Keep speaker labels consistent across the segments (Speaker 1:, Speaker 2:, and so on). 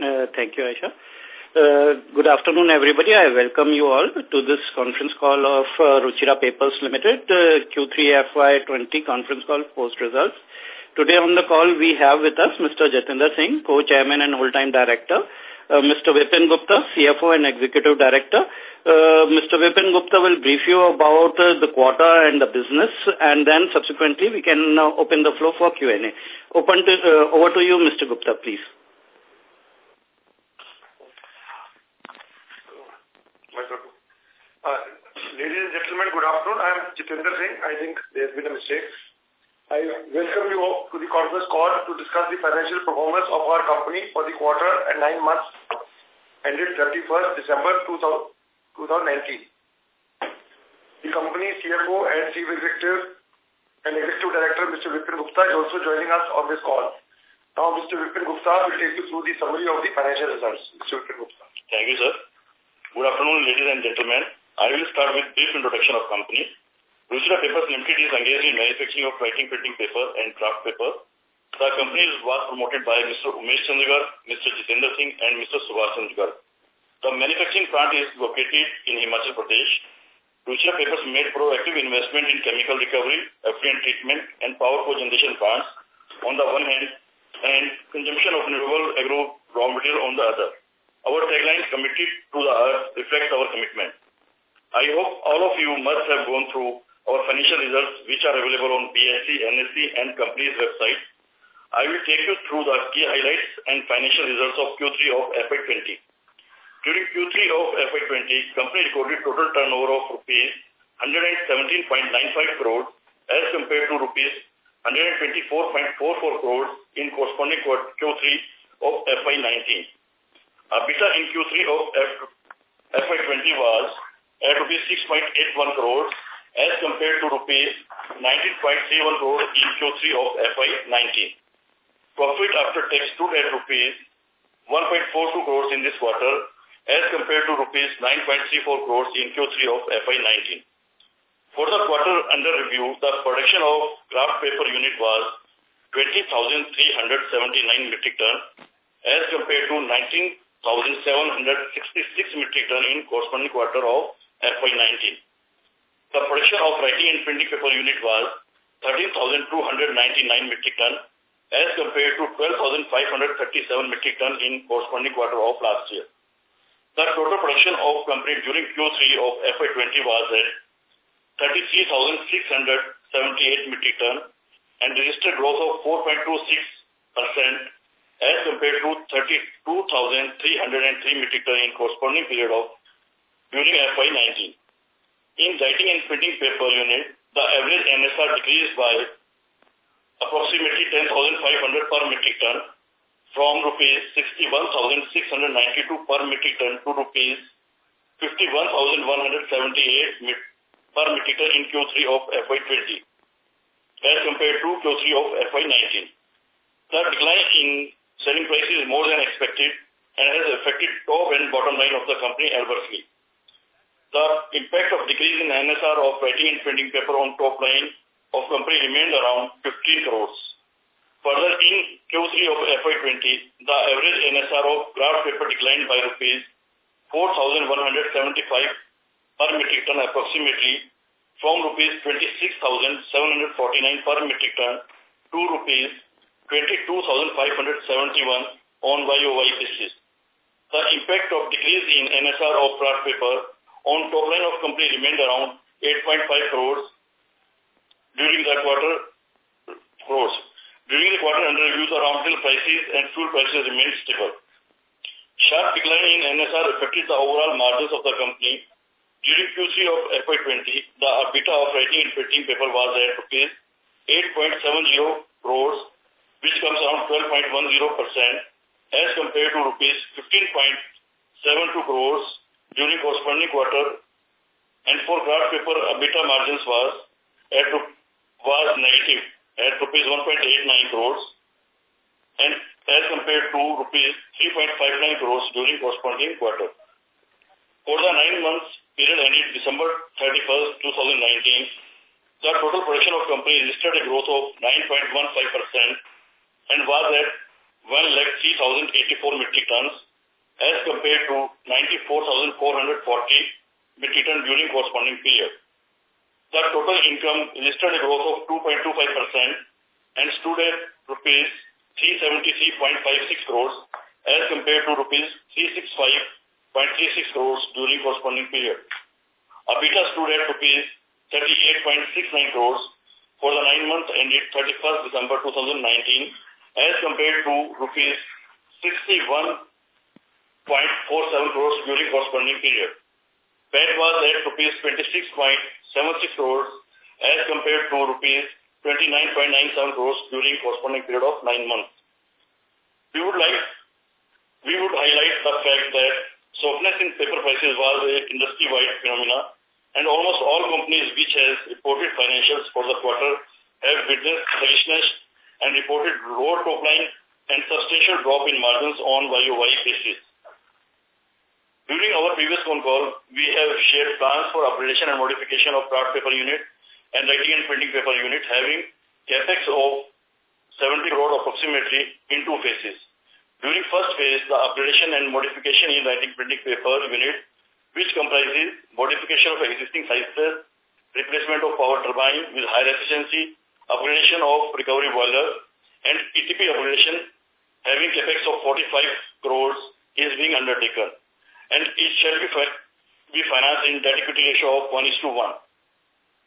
Speaker 1: Uh, thank you, Aisha. Uh, good afternoon, everybody. I welcome you all to this conference call of uh, Ruchira Papers Limited, uh, Q3 FY20 conference call post-results. Today on the call we have with us Mr. Jatinder Singh, Co-Chairman and Whole-Time Director, uh, Mr. Vipin Gupta, CFO and Executive Director. Uh, Mr. Vipin Gupta will brief you about uh, the quarter and the business, and then subsequently we can uh, open the floor for Q&A. uh, over to you, Mr. Gupta, please.
Speaker 2: Ladies and gentlemen, good afternoon. I am Jitendra Singh. I think there has been a mistake. I welcome you all to the conference call to discuss the financial performance of our company for the quarter and nine months ended 31st December 2019. The company CFO and Chief Executive and Executive Director Mr. Vipin Gupta is also joining us on this call. Now Mr. Vipin Gupta will take you through the summary
Speaker 3: of the financial results. Mr. Vipin Gupta. Thank you, sir. Good afternoon, ladies and gentlemen. I will start with brief introduction of company. Ruchira Papers Limited is engaged in manufacturing of writing printing paper and kraft paper. The company was promoted by Mr. Umesh Chander Garg, Mr. Jitendra Singh and Mr. Subhash Chander Garg. The manufacturing plant is located in Himachal Pradesh. Gujarat Papers made proactive investment in chemical recovery, effluent treatment and power cogeneration plants on the one hand and consumption of renewable agro raw material on the other. Our tagline, committed to the earth, reflects our commitment. I hope all of you must have gone through our financial results which are available on BSE, NSE and company's website. I will take you through the key highlights and financial results of Q3 of FY20. During Q3 of FY20, company recorded total turnover of rupees 117.95 crores as compared to rupees 124.44 crores in corresponding Q3 of FY19. EBITDA in Q3 of FY20 was at rupees 6.81 crores as compared to rupees 19.31 crores in Q3 of FY19. Profit after tax stood at rupees 1.42 crores in this quarter as compared to rupees 9.34 crores in Q3 of FY19. For the quarter under review, the production of kraft paper unit was 20,379 metric ton as compared to 19,766 metric ton in corresponding quarter of FY19. The production of writing and printing paper unit was 13,299 metric ton as compared to 12,537 metric ton in corresponding quarter of last year. The total production of company during Q3 of FY20 was at 33,678 metric ton and registered growth of 4.26% as compared to 32,303 metric ton in corresponding period of during FY19. In writing and printing paper unit, the average NSR decreased by approximately 10,500 per metric ton from rupees 61,692 per metric ton to rupees 51,178 per metric ton in Q3 of FY20 as compared to Q3 of FY19. The decline in selling prices is more than expected and has affected top and bottom line of the company adversely. The impact of decrease in NSR of writing and printing paper on top line of company remained around 15 crores. Further, in Q3 of FY20, the average NSR of kraft paper declined by rupees 4,175 per metric ton approximately from rupees 26,749 per metric ton to rupees 22,571 on YOY basis. The impact of decrease in NSR of kraft paper on top line of company remained around 8.5 crores during the quarter crores. During the quarter under review, the raw material prices and fuel prices remained stable. Sharp decline in NSR affected the overall margins of the company. During Q3 of FY20, the EBITDA of writing and printing paper was at rupees 8.70 crores, which comes around 12.10% as compared to rupees 15.72 crores during corresponding quarter and for kraft paper EBITDA margins was at was negative at rupees 1.89 crores and as compared to rupees 3.59 crores during corresponding quarter. For the nine months period ended December 31st, 2019, the total production of company registered a growth of 9.15% and was at 1,3,084 metric tons as compared to 94,440 metric ton during corresponding period. The total income registered a growth of 2.25% and stood at rupees 373.56 crores as compared to rupees 365.36 crores during corresponding period. EBITDA stood at rupees 38.69 crores for the nine months ended 31st December 2019 as compared to rupees 61 crores during corresponding period. PAT was at rupees 26.76 crores as compared to rupees 29.97 crores during corresponding period of nine months. We would like, we would highlight the fact that softness in paper prices was an industry-wide phenomena and almost all companies which has reported financials for the quarter have witnessed sluggishness and reported lower top line and substantial drop in margins on YOY basis. During our previous phone call, we have shared plans for upgradation and modification of kraft paper unit and writing and printing paper unit having capex of 70 crore approximately in two phases. During first phase, the upgradation and modification in writing printing paper unit, which comprises modification of existing sizes, replacement of power turbine with higher efficiency, upgradation of recovery boiler, and ETP upgradation having capex of 45 crores is being undertaken and it shall be, be financed in debt equity ratio of 1 is to 1.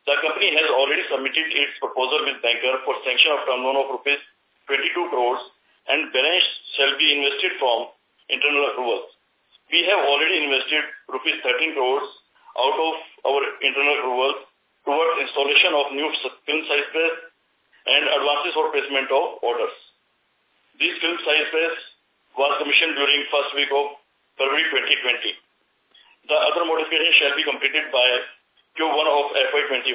Speaker 3: The company has already submitted its proposal with banker for sanction of term loan of rupees 22 crores and balance shall be invested from internal accruals. We have already invested rupees 13 crores out of our internal accruals towards installation of new film size press and advances for placement of orders. This film size press was commissioned during first week of February 2020. The other modification shall be completed by Q1 of FY21.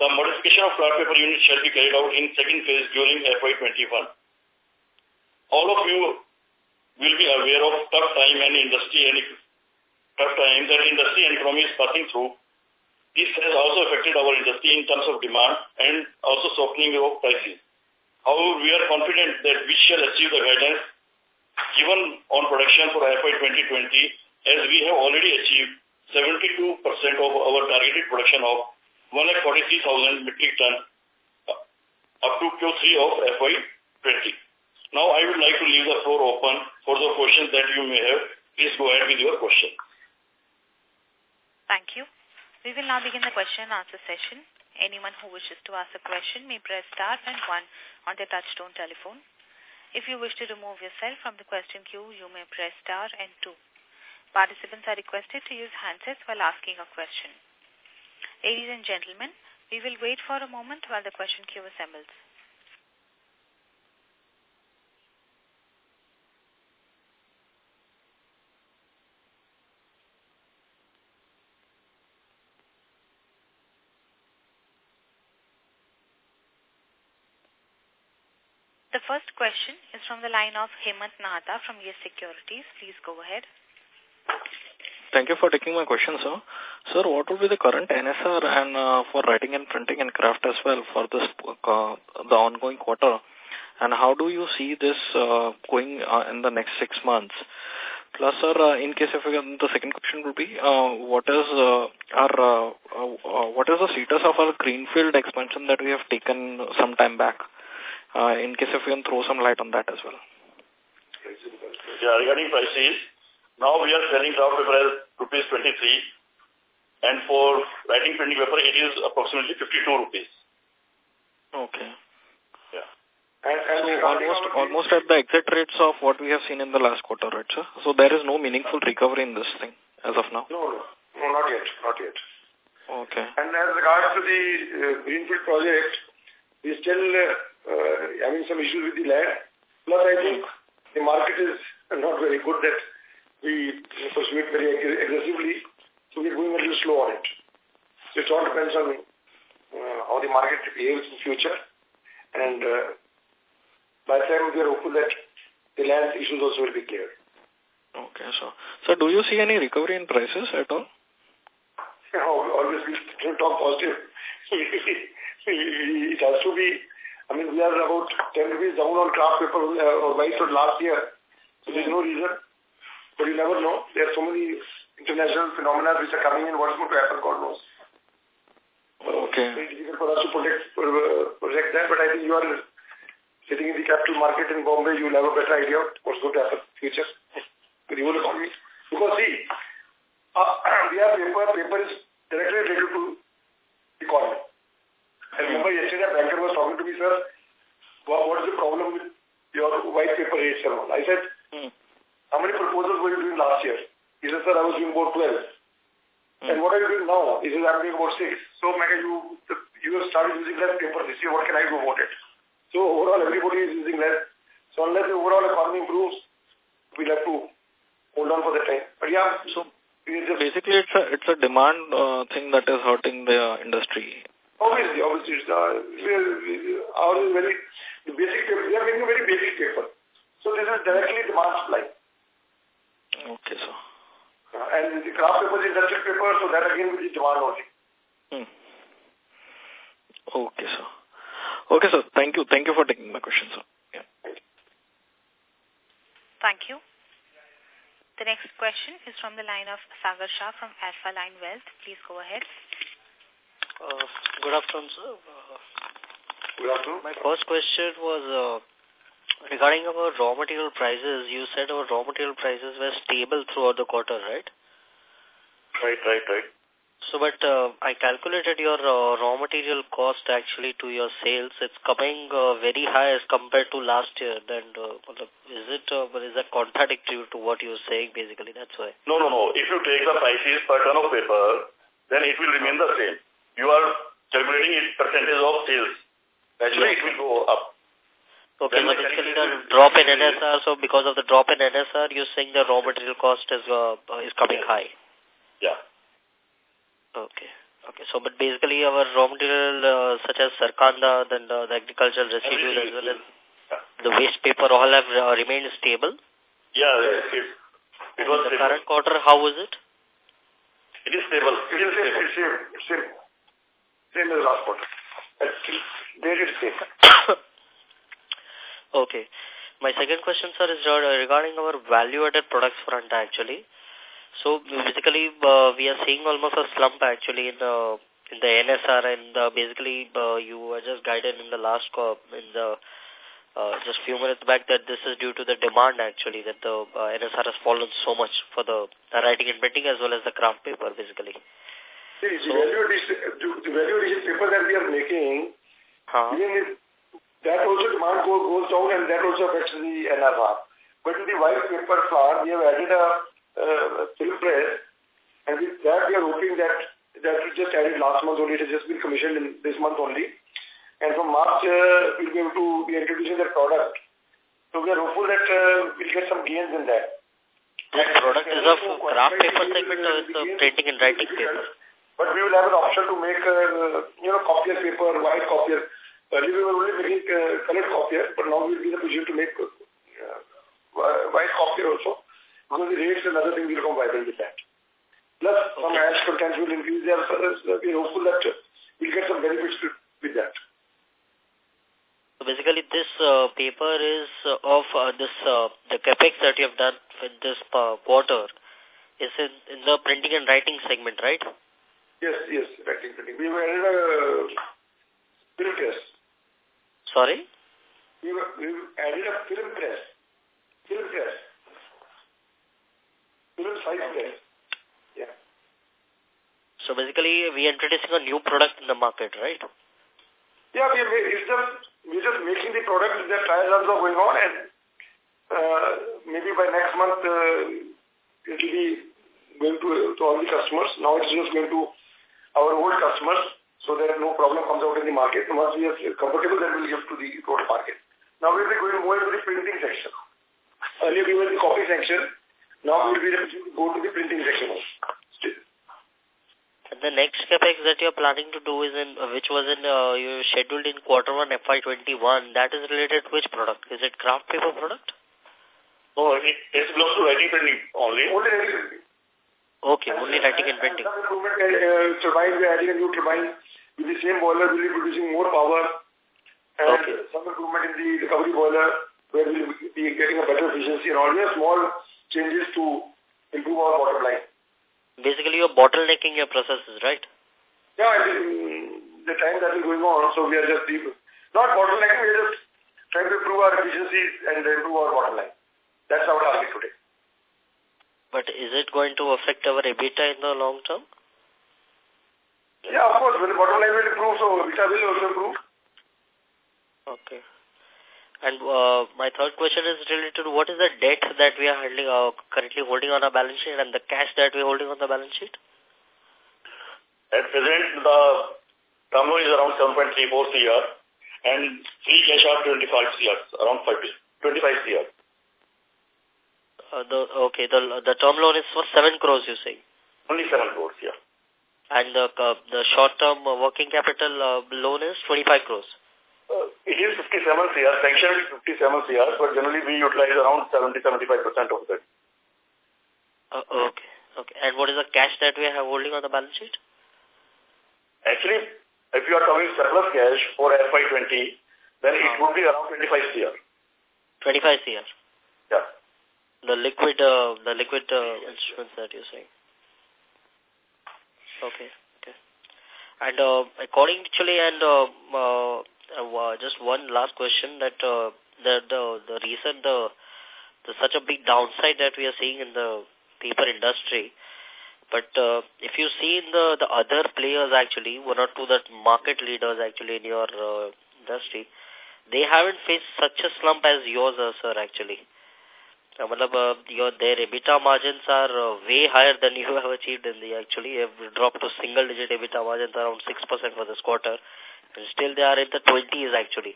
Speaker 3: The modification of kraft paper unit shall be carried out in second phase during FY21. All of you will be aware of tough time and industry and tough time that industry and economy is passing through. This has also affected our industry in terms of demand and also softening of prices. However, we are confident that we shall achieve the guidance given on production for FY 2020 as we have already achieved 72% of our targeted production of 143,000 metric ton uh, up to Q3 of FY 20. Now I would like to leave the floor open for the questions that you may have. Please go ahead with your question.
Speaker 4: Thank you. We will now begin the question and answer session. Anyone who wishes to ask a question may press star and one on their touchtone telephone. If you wish to remove yourself from the question queue, you may press star and two. Participants are requested to use handsets while asking a question. Ladies and gentlemen, we will wait for a moment while the question queue assembles. first question is from the line of Hemant Nahata from Yes Securities. Please go ahead.
Speaker 5: Thank you for taking my question, sir. Sir, what would be the current NSR and uh, for writing and printing and kraft as well for this uh, the ongoing quarter? And how do you see this uh, going uh, in the next six months? Plus, sir, uh, in case if we, the second question would be, uh, what is uh, our uh, uh, uh, what is the status of our greenfield expansion that we have taken some time back? uh, in case if you can throw some light on that as well.
Speaker 3: Yeah, regarding prices, now we are selling kraft paper as rupees 23 and for writing printing paper it is approximately 52 rupees.
Speaker 5: Okay. Yeah. And, and so almost, almost at the exit rates of what we have seen in the last quarter, right, sir? So there is no meaningful recovery in this thing as of now?
Speaker 2: No, no, no not yet, not yet. Okay. And as regards to the uh, Greenfield project, we still uh, uh, I mean, some issues with the land. Plus, I think the market is not very good that we pursue it very aggressively, so we're going a little slow on it. So it all depends on uh, how the market behaves in future. And uh, by the time we are hopeful that the land issues also will be cleared. Okay, so
Speaker 5: so do you see any recovery in prices at all?
Speaker 2: You know, we talk positive. it has to be I mean, we are about 10 rupees down on kraft paper uh, or white last year. So there's no reason. But you never know. There are so many international phenomena which are coming in. What's going to happen, God knows. Okay. It's difficult for us to protect, uh, that, but I think you are sitting in the capital market in Bombay, you'll have a better idea of what's going to happen in the future with the whole economy. Because see, uh, we have paper, paper is directly related to the economy. I remember yesterday a banker was talking to me, sir, what, what's the problem with your white paper rates and all? I said, mm. how many proposals were you doing last year? He said, sir, I was doing about 12. Mm. And what are you doing now? He said, I'm doing about 6. So, Mega, you, you have started using less paper this year. What can I do about it? So, overall, everybody is using less. So, unless the overall economy improves, we'll have to hold on for the time. But yeah, so basically it's a,
Speaker 5: it's a demand uh, thing that is hurting the uh, industry
Speaker 2: Obviously, obviously, it's, uh, is very the basic paper. are making very basic paper. So this is directly demand supply. Okay, sir. Uh, and the kraft paper is industrial paper, so that again is demand only. Hmm.
Speaker 5: Okay, sir. Okay, sir. Thank you. Thank you for taking my question, sir.
Speaker 4: Thank you. The next question is from the line of Sagar Shah from Alpha Line Wealth. Please go ahead.
Speaker 6: Uh, good afternoon, sir. Uh, good afternoon. My first question was uh, regarding our raw material prices. You said our raw material prices were stable throughout the quarter, right?
Speaker 3: Right, right, right.
Speaker 6: So, but uh, I calculated your uh, raw material cost actually to your sales. It's coming uh, very high as compared to last year. Then uh, is it uh, is that contradictory to what you're saying? Basically, that's why.
Speaker 3: No, no, no. If you take the prices per ton of paper, then it will remain the same you are calculating it percentage of sales. Naturally, it will go up. Okay, But but the drop in NSR,
Speaker 6: so because of the drop in NSR, you're saying the raw material cost is uh, is coming yeah. high?
Speaker 3: Yeah. Okay.
Speaker 6: Okay, so but basically our raw material uh, such as sarkanda, then the, the agricultural residues as well as yeah. the waste paper all have uh, remained stable? Yeah,
Speaker 2: it, it was the stable. current quarter, how was it? It is stable. It is stable. It is stable. It is stable same as last quarter.
Speaker 6: okay. My second question, sir, is uh, regarding our value-added products front, actually. So, basically, uh, we are seeing almost a slump, actually, in the in the NSR and uh, basically uh, you were just guided in the last call in the uh, just few minutes back that this is due to the demand actually that the uh, NSR has fallen so much for the, the writing and printing as well as the kraft paper basically.
Speaker 2: See, the, so, value addition, the value addition paper that we are making, huh. if, that also demand goes down and that also affects the NSR. But in the white paper flour, we have added a uh, film press and with that we are hoping that that we just added last month only, it has just been commissioned in this month only. And from March, uh, we'll be able to be introducing the product. So we are hopeful that uh, we'll get some gains in that. That product is of kraft paper segment or is the printing and writing paper? But we will have an option to make, uh, you know, copier paper, white copier. Earlier we were only making uh, colored copier, but now we'll be in a position to make uh, white copier also because the rates and other things will come viral with that. Plus, some ash contents will increase their service. So uh, we're hopeful that uh, we'll get some benefits with that.
Speaker 6: So basically, this uh, paper is uh, of uh, this uh, the capex that you have done with this quarter is in, in the printing and writing segment, right? Yes, yes, packing, printing. We've added a film press. Sorry?
Speaker 2: We've, we've added a film press. Film press. Film size press. Yeah.
Speaker 6: So basically, we are introducing a new product in the market, right?
Speaker 2: Yeah, we are, just, we're just making the product. The trial runs are going on and uh, maybe by next month uh, it will be going to, to all the customers. Now it's just going to our old customers so that no problem comes out in the market. And once we are comfortable, then we'll give to the road market. Now we'll be going more to the printing section. Earlier we were in the copy section. Now we'll be able to go to the printing section.
Speaker 6: The next capex that you're planning to do is in, which was in, uh, you scheduled in quarter one FY21. That is related to which product? Is it kraft paper product? No, it, it's belongs
Speaker 2: to writing printing only. Only writing printing. Okay,
Speaker 6: only lighting and
Speaker 2: Some improvement uh, turbines, we uh, are adding a new turbine. With the same boiler, we will be producing more power. And okay. some improvement in the recovery boiler, where we will be getting a better efficiency and all. These small changes to improve our bottom line.
Speaker 6: Basically, you're bottlenecking your processes,
Speaker 2: right? Yeah, I mean, um, the time that is going on, so we are just deep. Not bottlenecking, we are just trying to improve our efficiencies and improve our bottom line. That's our target today
Speaker 6: but is it going to affect our EBITDA in the long term?
Speaker 2: Yeah, of course. When the bottom line will improve, so EBITDA will also improve.
Speaker 6: Okay. And uh, my third question is related to what is the debt that we are handling, uh, currently holding on our balance sheet and the cash that we are holding on the balance sheet?
Speaker 3: At present, the term is around 7.34 CR and free cash out 25 CR, around 25 CR. Uh,
Speaker 6: the, okay, the, the term loan is for 7 crores, you say? Only 7 crores, yeah. And the, uh, the short-term uh, working capital uh, loan is 25 crores?
Speaker 3: Uh, it is 57 CR, sanctioned 57 CR, but generally we utilize around 70-75% of that.
Speaker 6: Uh, okay. Okay. And what is the cash that we are holding on the balance sheet?
Speaker 3: Actually, if you are talking surplus cash for FY20, then it uh-huh. would be around 25 CR.
Speaker 6: 25 CR?
Speaker 3: Yeah. The liquid,
Speaker 6: uh, the liquid uh, instruments that you're saying.
Speaker 3: Okay,
Speaker 7: okay.
Speaker 6: And uh, according actually, and uh, uh, uh just one last question that uh, the the the reason the the such a big downside that we are seeing in the paper industry. But uh, if you see in the, the other players actually, one or two that market leaders actually in your uh, industry, they haven't faced such a slump as yours, uh, sir, actually. Uh, matlab, their EBITDA margins are uh, way higher than you have achieved in the actually. You have dropped to single-digit EBITDA margins around 6% for this quarter. And still they are in the 20s actually.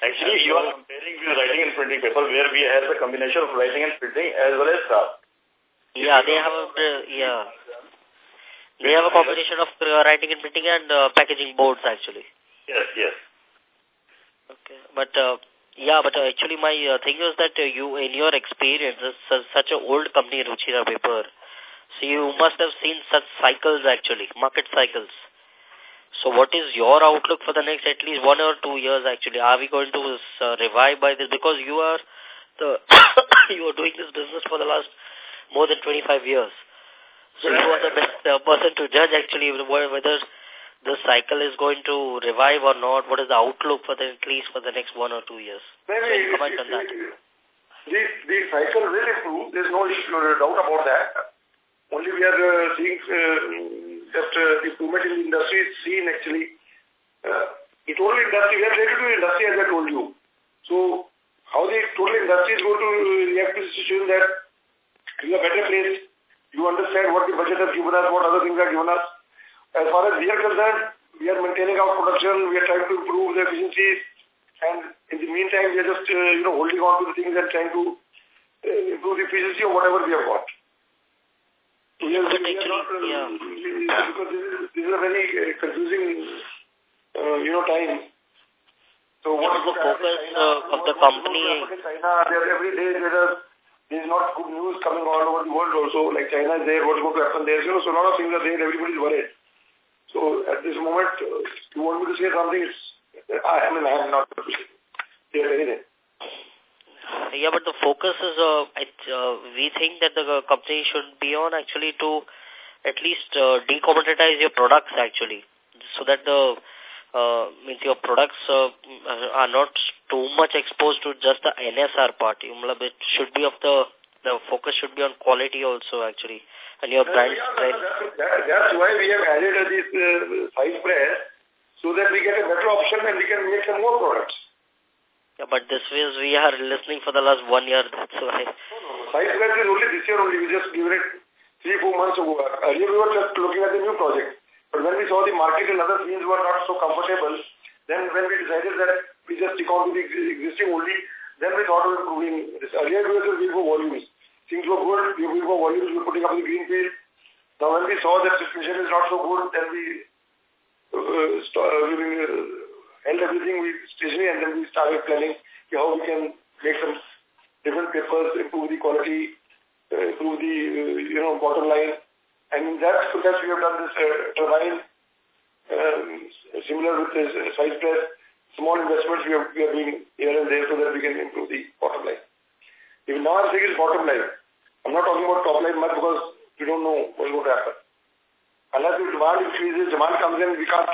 Speaker 3: Actually, you are comparing with writing and printing paper where we have the combination of writing and printing as well as kraft. Yeah, they have a, yeah. They have a combination
Speaker 6: of uh, writing and printing and uh, packaging boards actually. Yes, yes. Okay, but yeah, but uh, actually my uh, thing was that uh, you, in your experience, uh, such an old company, Ruchira Paper, so you must have seen such cycles actually, market cycles. So what is your outlook for the next at least one or two years actually? Are we going to uh, revive by this? Because you are the you are doing this business for the last more than 25 years. So you are the best uh, person to judge actually whether this cycle is going to revive or not? What is the outlook for the at least for the next one or
Speaker 2: two years? Well, so comment on that. The, the cycle will improve. There's no doubt about that. Only we are uh, seeing uh, that uh, improvement in the industry is seen actually. Uh, it only industry, we are related to industry as I told you. So how the total industry is going to react to the situation that in a better place, you understand what the budget has given us, what other things are given us. As far as we are concerned, we are maintaining our production, we are trying to improve the efficiencies, and in the meantime, we are just, uh, you know, holding on to the things and trying to uh, improve the efficiency of whatever we have got. Yes, not, uh, Because this is, this is a very uh, confusing, uh, you know, time. So what uh, is the focus uh, of the company? China, there, every day there is not good news coming all over the world also. Like China is there, what's going to happen there. You know, so a lot of things are there, everybody is worried. So at this moment, you want me to say something? It's, I, I mean, I am not clear anything.
Speaker 6: Yeah, but the focus is, uh, it, uh, we think that the company should be on actually to at least uh, decommoditize your products actually so that the uh, means your products uh, are not too much exposed to just the NSR part. It should be of the, the focus should be on quality also actually and your brand strength.
Speaker 2: That, that's why we have added these uh, five brands so that we get a better option and we can make some more products.
Speaker 6: Yeah, but this is we are listening for the last one year, that's why.
Speaker 2: Five brands is only this year only, we just given it three, four months ago. Earlier we were just looking at the new project. But when we saw the market and other things were not so comfortable, then when we decided that we just stick on to the existing only, then we thought of improving this. Earlier we were just volumes things were good, we were volumes, we were putting up the greenfield. Now when we saw that situation is not so good, then we, uh, uh, we uh, held everything we stationary and then we started planning how we can make some different papers, improve the quality, uh, improve the, uh, you know, bottom line. And in that process we have done this uh, turbine, um, similar with this uh, size press, small investments we have, we have been here and there so that we can improve the bottom line. Even now I'm saying it's bottom line. I'm not talking about top line much because we don't know what's going to happen. Unless the demand increases, demand comes in, we can't,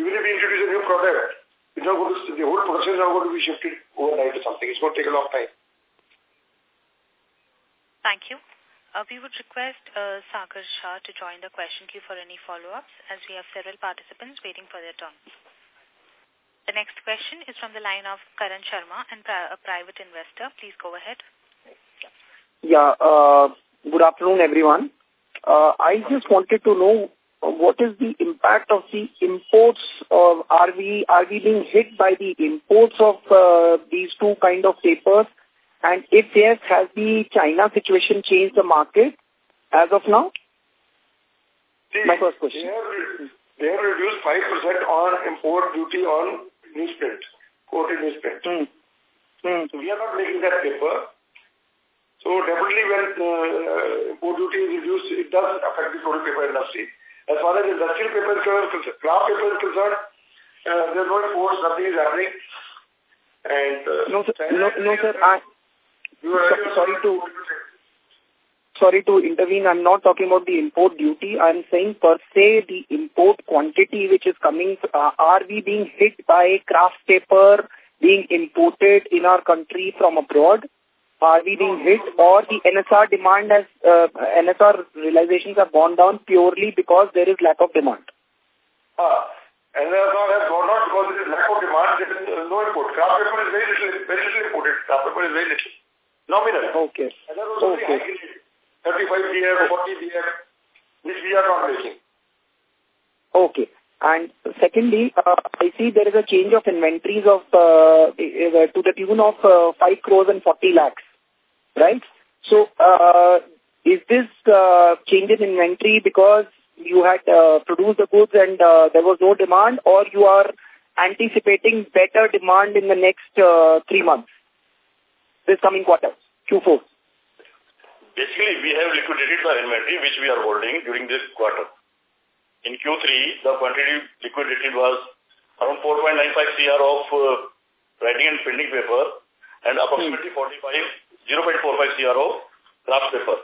Speaker 2: even if we introduce a new product, it's not going to, the whole production is not going to be shifted overnight or something. It's going to take a long time.
Speaker 4: Thank you. Uh, we would request uh, Sagar Shah to join the question queue for any follow-ups as we have several participants waiting for their turn. The next question is from the line of Karan Sharma, and pri a private investor. Please go ahead.
Speaker 1: Yeah, uh, good afternoon, everyone. Uh, I just wanted to know uh, what is the impact of the imports or are we are we being hit by the imports of uh, these two kind of papers and if yes has the china situation changed the market as of now See, my first question they
Speaker 2: have, they have reduced 5% on import duty on newsprint quoted
Speaker 1: newsprint mm. Mm. so
Speaker 2: we are not making that paper so definitely when uh, import uh, duty is reduced, it does affect the total paper industry. As far as industrial paper is concerned, kraft paper is concerned, uh, there no force. nothing is happening.
Speaker 1: And,
Speaker 7: uh, no, sir, no, no, sir,
Speaker 1: I, sorry to... Sorry to intervene. I'm not talking about the import duty. I'm saying per se the import quantity which is coming. Uh, are we being hit by kraft paper being imported in our country from abroad? Are we being hit or the NSR demand has, uh, NSR realizations have gone down purely because there is lack of demand?
Speaker 2: Uh, NSR has gone down because there is lack of demand, there is uh, no input. Kraft paper is very little, very little imported. Kraft paper is very little. Nominal. Okay. okay. 35 DM, 40 DM, which we are not making.
Speaker 1: Okay. And secondly, uh, I see there is a change of inventories of uh, to the tune of uh, 5 crores and 40 lakhs right? So uh, is this uh, change in inventory because you had uh, produced the goods and uh, there was no demand or you are anticipating better demand in the next uh, three months, this coming quarter, Q4?
Speaker 3: Basically, we have liquidated the inventory which we are holding during this quarter. In Q3, the quantity liquidated was around 4.95 cr of uh, writing and printing paper and approximately hmm. 45 0.45 CRO kraft paper.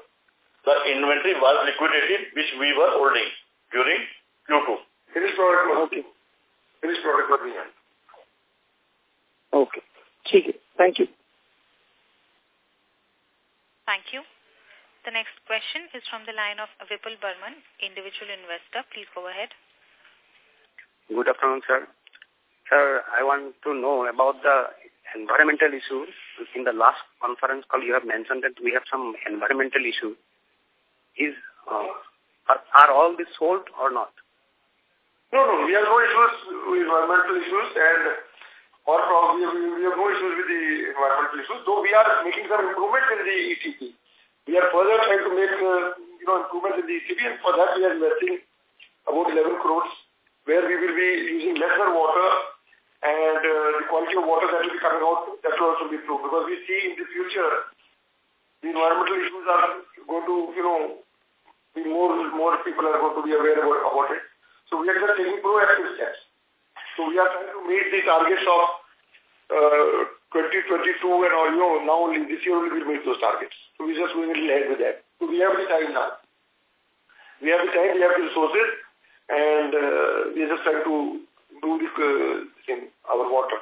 Speaker 3: The inventory was liquidated, which we were holding during
Speaker 7: Q2. Finished product was okay.
Speaker 3: Finished product was behind.
Speaker 1: Okay. Thank you.
Speaker 7: Thank you.
Speaker 4: The next question is from the line of Vipul Burman, individual investor. Please go ahead.
Speaker 1: Good afternoon, sir. Sir, I want to know about the environmental issues in the last conference call, you have mentioned that we have some environmental issue. Is uh, are, are all this solved or not?
Speaker 2: No, no, we have no issues, environmental issues, and or we have, we have no issues with the environmental issues. Though we are making some improvements in the ETP, we are further trying to make uh, you know improvements in the ETP, and for that we are investing about 11 crores, where we will be using lesser water and uh, the quality of water that will be coming out, that will also be improved. Because we see in the future, the environmental issues are going to, you know, be more, more people are going to be aware about, about it. So we are just taking proactive steps. So we are trying to meet the targets of uh, 2022 and all, you know, now only this year we'll meet those targets. So we're just going a little ahead with that. So we have the time now. We have the time, we have the resources, and uh, we're just trying to uh, in our water.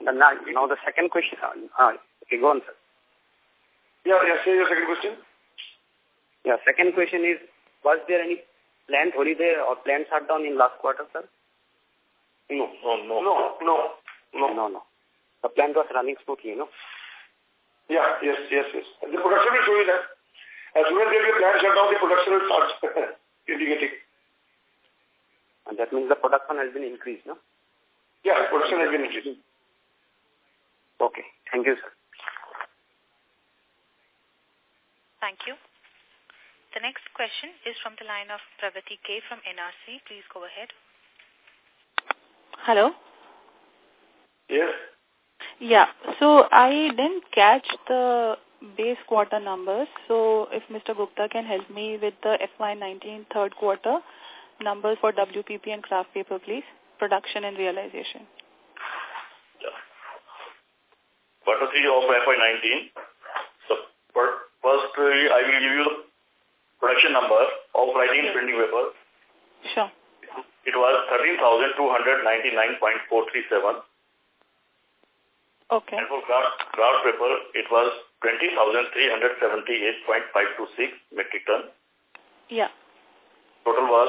Speaker 1: Now, the second question. Uh, uh, okay, go on, sir.
Speaker 2: Yeah, yeah, say your second question.
Speaker 1: Yeah, second question is, was there any plant holiday or plant shutdown in last quarter, sir? No,
Speaker 3: no, no. No, no,
Speaker 1: no. No, no. The plant was running smoothly, no?
Speaker 2: Yeah, yes, yes, yes. The production will show you that. As soon as there is a plant shutdown, the production will start indicating.
Speaker 1: And that means the production has been increased, no?
Speaker 2: Yeah, production has been increased.
Speaker 1: Okay. Thank you, sir.
Speaker 4: Thank you. The next question is from the line of Pravati K from NRC. Please go ahead. Hello. Yes. Yeah. So I didn't catch the base quarter numbers. So if Mr. Gupta can help me with the FY19 third quarter numbers for WPP and kraft paper, please? Production and realization.
Speaker 3: Quarter yeah. three of FY19. So first, I will give you the production number of writing and printing paper. Sure. It was 13,299.437. Okay. And for kraft paper, it was 20,378.526 metric ton. Yeah. Total was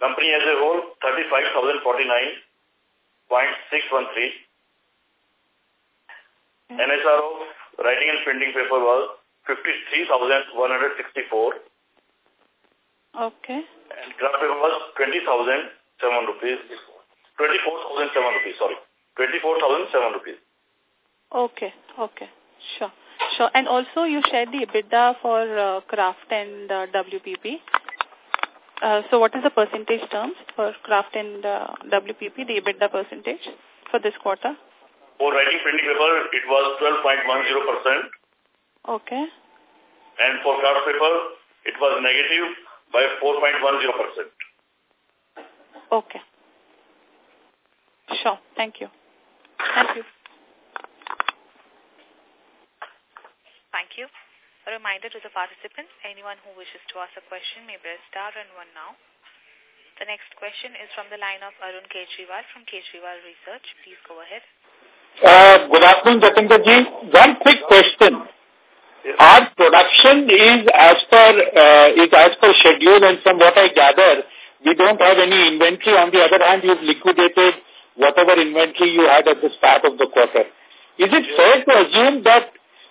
Speaker 3: Company as a whole, 35,049.613. Mm-hmm. NSRO writing and printing paper was 53,164.
Speaker 4: Okay. And
Speaker 3: kraft paper was 20,007 rupees. 24,007 rupees, sorry. 24,007 rupees.
Speaker 4: Okay, okay. Sure. Sure. And also you shared the EBITDA for uh, kraft and uh, WPP. Uh, so what is the percentage terms for kraft and uh, WPP, the EBITDA percentage for this quarter?
Speaker 3: For writing printing paper, it was 12.10%. Okay. And for kraft paper, it was negative by 4.10%.
Speaker 4: Okay. Sure. Thank you. Thank you. A reminder to the participants, anyone who wishes to ask a question may press star and one now. The next question is from the line of Arun Kejriwal from Kejriwal Research. Please go ahead.
Speaker 7: Uh, good afternoon, Jatinda ji. One quick question. Our production is as per uh, is as per schedule, and from what I gather, we don't have any inventory. On the other hand, you've liquidated whatever inventory you had at the start of the quarter. Is it fair to assume that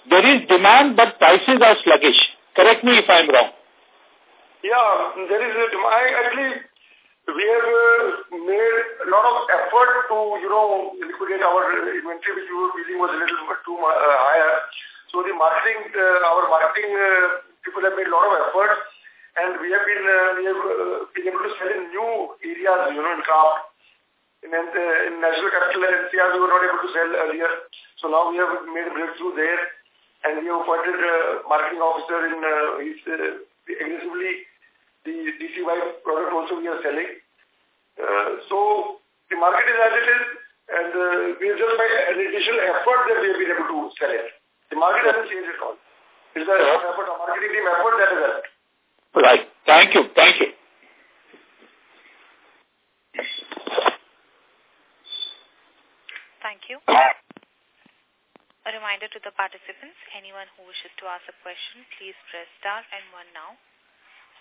Speaker 7: there is demand, but prices are sluggish. Correct me if I'm wrong.
Speaker 2: Yeah, there is a demand. Actually, we have uh, made a lot of effort to, you know, liquidate our inventory, which we were feeling was a little bit too uh, higher. So the marketing, uh, our marketing uh, people have made a lot of effort, and we have been we have been able to sell in new areas, you know, in kraft. In, in national capital NCR, we were not able to sell earlier. So now we have made a breakthrough there and we have appointed a marketing officer in uh, his, uh, aggressively the DCY product also we are selling. Uh, so the market is as it is and uh, we are just by an additional effort that we have been able to sell it. The market hasn't changed at all. It's the effort, a marketing team effort that has helped. Right. Thank you. Thank you.
Speaker 4: Thank you. A reminder to the participants, anyone who wishes to ask a question, please press star and one now.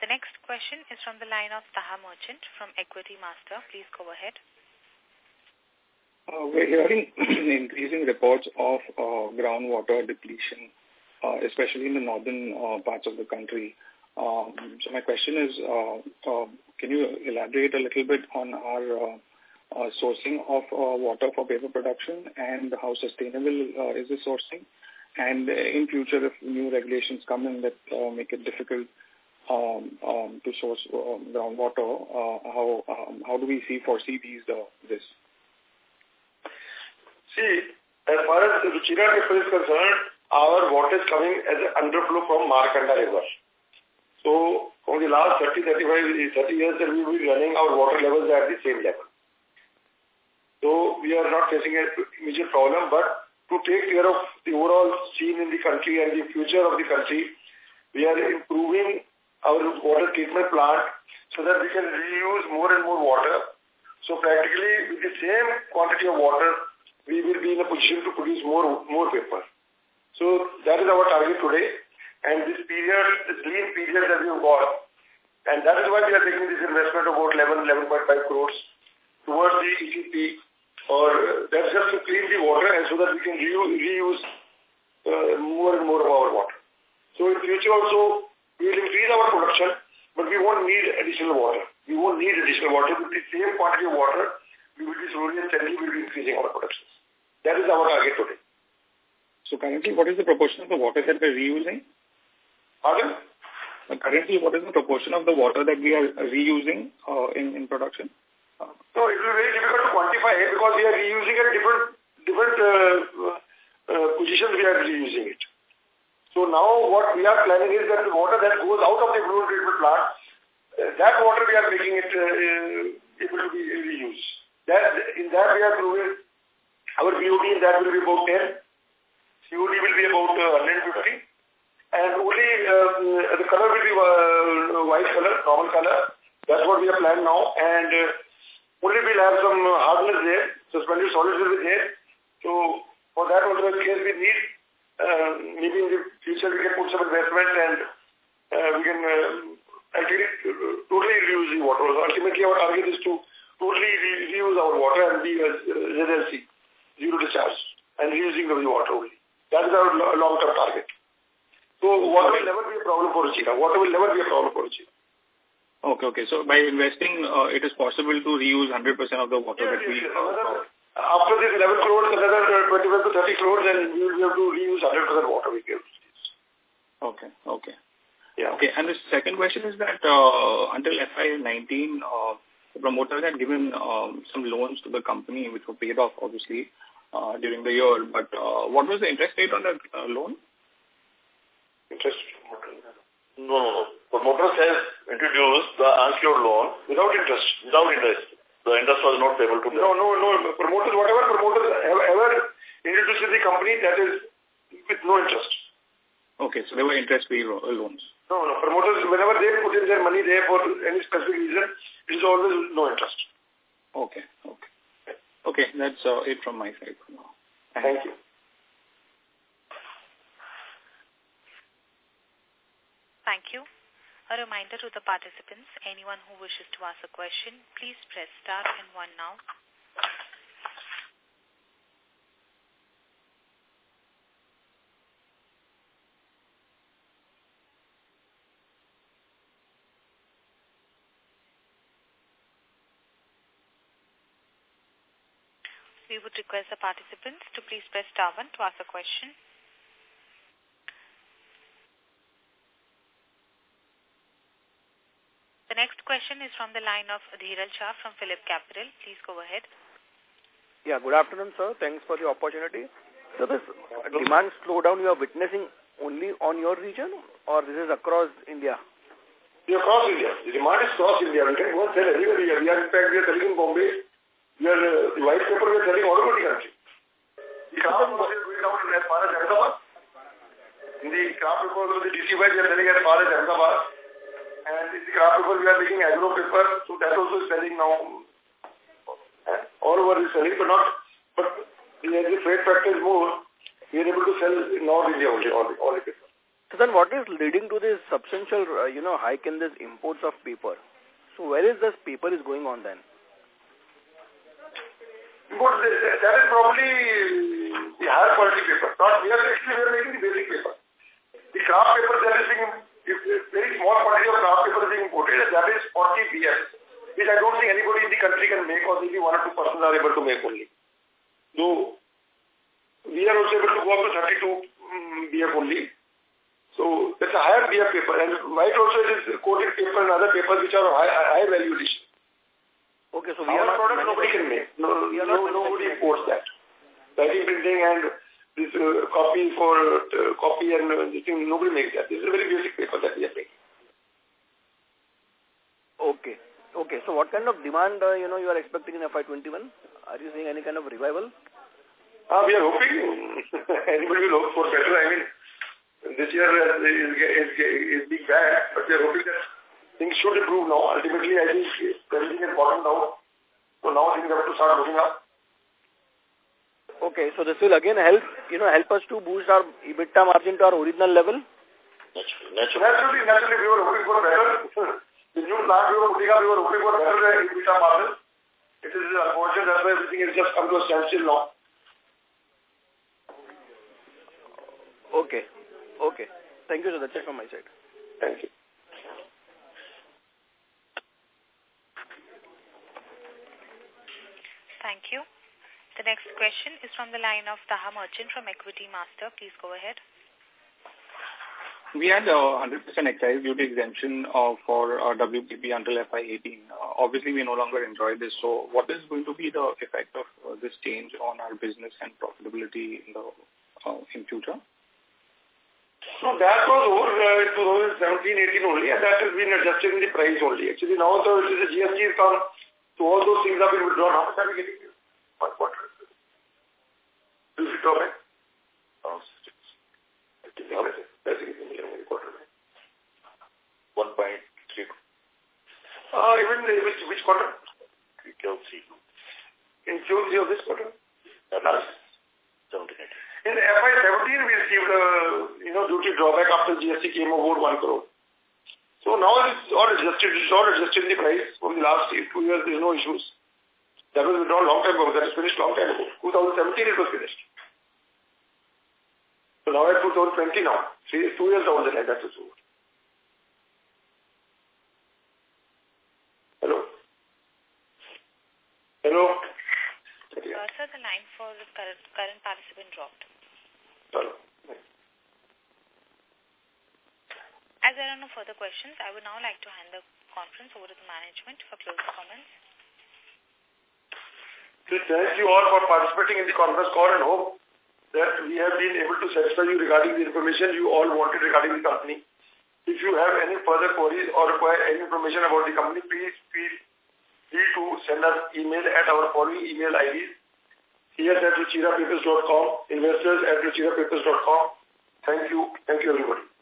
Speaker 4: The next question is from the line of Taha Merchant from Equity Master. Please go ahead.
Speaker 7: Uh, we're hearing increasing reports of uh, groundwater depletion, uh, especially in the northern uh, parts of the country. Um, so my question is, uh, uh, can you elaborate a little bit on our uh, sourcing of uh, water for paper production and how sustainable uh, is the sourcing? And uh, in future, if new regulations come in that uh, make it difficult um, um, to source um, groundwater, uh, how um, how do we see foresee these uh, this?
Speaker 2: See, as far as the Ruchira River is concerned, our water is coming as an underflow from Markanda River. So, for the last 30, 35, 30 years that we will be running our water levels at the same level. So we are not facing a major problem, but to take care of the overall scene in the country and the future of the country, we are improving our water treatment plant so that we can reuse more and more water. So practically with the same quantity of water, we will be in a position to produce more, more paper. So that is our target today. And this period, this lean period that we have got, and that is why we are taking this investment of about 11, 11.5 crores towards the ETP or that's just to clean the water and so that we can reuse, reuse uh, more and more of our water. So in future also, we will increase our production, but we won't need additional water. We won't need additional water. With the same quantity of water, we will be slowly and steadily will be increasing our production.
Speaker 7: That is our target today. So currently, what is the proportion of the water that we are reusing? Pardon? Currently, what is the proportion of the water that we are reusing uh, in, in production?
Speaker 2: So it will be very difficult to quantify because we are reusing at different different uh, uh, positions we are reusing it. So now what we are planning is that the water that goes out of the blue treatment plant, uh, that water we are making it uh, uh, able to be reused. That, in that we are proving our BOD in that will be about 10, COD will be about 150, uh, and only the color will be white color, normal color. That's what we have planned now. And only will have some uh, hardness there, suspended solids will be there. So for that also in case we need, uh, maybe in the future we can put some investment and uh, we can uh, actually uh, totally reuse the water. Ultimately our target is to totally re reuse our water and be a ZLD, zero discharge, and reusing the water only. That is our long-term target.
Speaker 7: So water will never be a problem for China. Water will never be a problem for China. Okay, okay. So by investing, uh, it is possible to reuse 100% of the water that we... Yes, after this
Speaker 2: 11 crores, another 25 to 30 crores, and we will have to reuse 100% water we give.
Speaker 7: Okay, okay. Yeah. Okay, and the second question is that uh, until FY19, uh, the promoters had given um, some loans to the company, which were paid off, obviously, uh, during the year. But uh, what was the interest rate on that uh, loan?
Speaker 3: Interest no, no, no. Promoters has introduced the unsecured loan without interest. Without interest. The interest was not able to No, no, no.
Speaker 2: Promoters, whatever promoters have ever introduced to the company, that is with no interest.
Speaker 7: Okay, so they were interest-free loans.
Speaker 2: No, no. Promoters, whenever they put in their money there for any specific reason, it is always no interest.
Speaker 7: Okay, okay. Okay, that's uh, it from my side. Thank, Thank you. you.
Speaker 4: Thank you. A reminder to the participants, anyone who wishes to ask a question, please press star and one now. We would request the participants to please press star one to ask a question. The next question is from the line of Dhiral Shah from Phillip Capital. Please go ahead.
Speaker 1: Yeah, good afternoon, sir. Thanks for the opportunity. So this demand slowdown you are witnessing only on your region or this is across India? Yeah, across India. The demand is across India. We can
Speaker 2: go and sell everywhere. We are in fact, we are selling in Bombay. We are, uh, white paper, we are selling all over the country. The kraft paper is going down as far as Ahmedabad. In the kraft paper, the DC wise, we are selling as far as Ahmedabad. And in the kraft paper, we are making agro paper, so that also is selling now. All over is selling, but not, but
Speaker 1: the freight factor is more, we are able to sell in North India only, all the, all the paper. So then what is leading to this substantial, uh, you know, hike in this imports of paper? So where is this paper is going on then?
Speaker 2: But that is probably the higher quality paper. Not we are actually we are making the basic paper. The kraft paper that is being if a very small quantity of kraft paper is being imported, that is 40 BF, which I don't think anybody in the country can make or maybe one or two persons are able to make only. So we are also able to go up to 32 um, mm, BF only. So that's a higher BF paper and white also is coated paper and other papers which are high, high value addition.
Speaker 1: Okay, so we Our are product nobody can make. No, no, nobody imports that.
Speaker 2: Writing, printing and this uh, copy for uh, copy and uh, this thing, nobody makes that. This is a very basic paper that we are making.
Speaker 1: Okay. Okay. So what kind of demand, uh, you know, you are expecting in FY21? Are you seeing any kind of revival?
Speaker 2: Uh, we are hoping. Anybody will hope for better. I mean, this year uh, is, is, is being bad, but we are hoping that things should improve now. Ultimately, I think
Speaker 1: uh, everything is bottomed out. So now things have to start looking up. Okay, so this will again help, you know, help us to boost our EBITDA margin to our original level?
Speaker 3: Naturally,
Speaker 2: naturally, naturally we were hoping for better. the new plant we were putting up, we were hoping for better EBITDA margin. It is unfortunate uh, that everything has just come to a standstill now.
Speaker 1: Okay. Okay. Thank you, sir. That's it from my side. Thank you.
Speaker 4: Thank you. The next question is from the line of Taha Merchant from Equitymaster. Please go ahead.
Speaker 7: We had a 100% excise duty exemption uh, for uh, WPP until FY 18 Uh, obviously, we no longer enjoy this. So what is going to be the effect of uh, this change on our business and profitability in the uh, in future? So that was over
Speaker 2: uh, 2017-18 only, and that has been adjusted in the price only. Actually, now the, GST is come, so all those things have been withdrawn. How much are we getting? What, what quarterback? Around 66. I a million 1.3. Uh, even which, which quarter? Q3. In Q3 of this quarter? Uh, last 17. In FY17, we received a you know, duty drawback after GST came over 1 crore. So now it's all adjusted, it's all adjusted the price from the last two years, there's no issues. That was withdrawn long time ago, that was finished long time ago. 2017 it was finished. So now I put on 20 now. Three, two years down the line, that is over. Hello? Hello? Yeah.
Speaker 4: sir, the line for the current, current participant dropped. Hello. As there are no further questions, I would now like to hand the conference over to the management for closing comments.
Speaker 2: So thank you all for participating in the conference call and hope that we have been able to satisfy you regarding the information you all wanted regarding the company. If you have any further queries or require any information about the company, please feel free to send us email at our following email IDs, cs at investors at Thank you. Thank you, everybody.